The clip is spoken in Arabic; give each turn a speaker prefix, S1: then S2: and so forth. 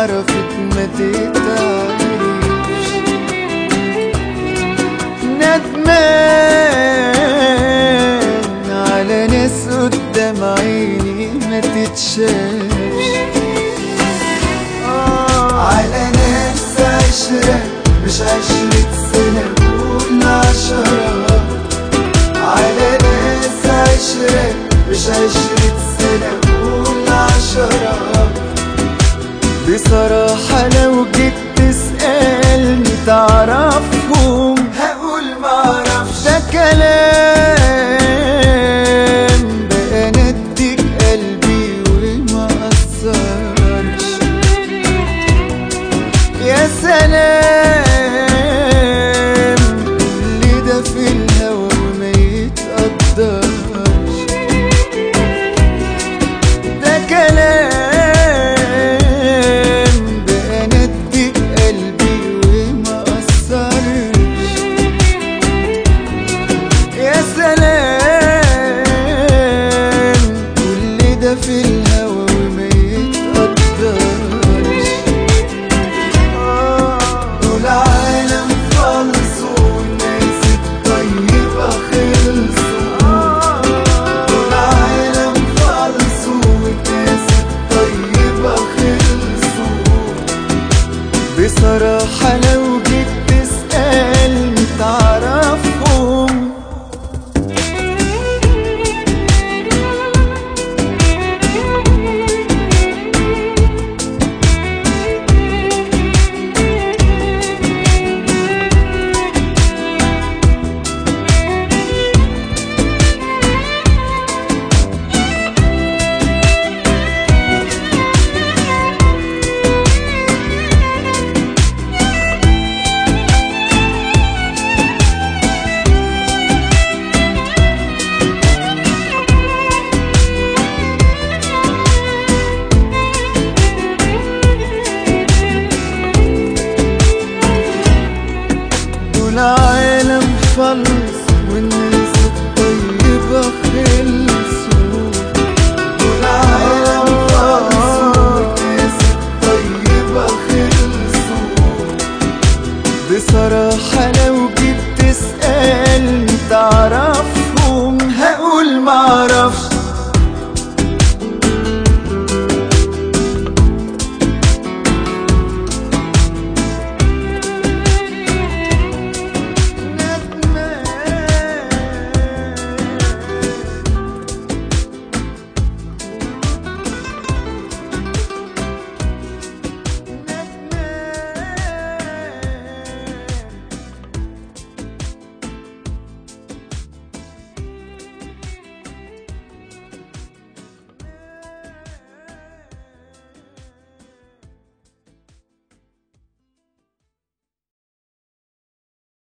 S1: عرفت ما تتعيش ندمان على ناس قدام عيني ما تتشافش. آه. على ناس عشرة مش عشرة سنة قول عشرة. على ناس عشرة مش عشرة سنة قول عشرة. بصراحة لو جيت تسألني تعرفهم. هقول معرفش ده كلام بقى نديك قلبي وما أثرش. يا سلام كل ده في بصراحة follow